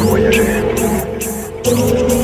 我也是。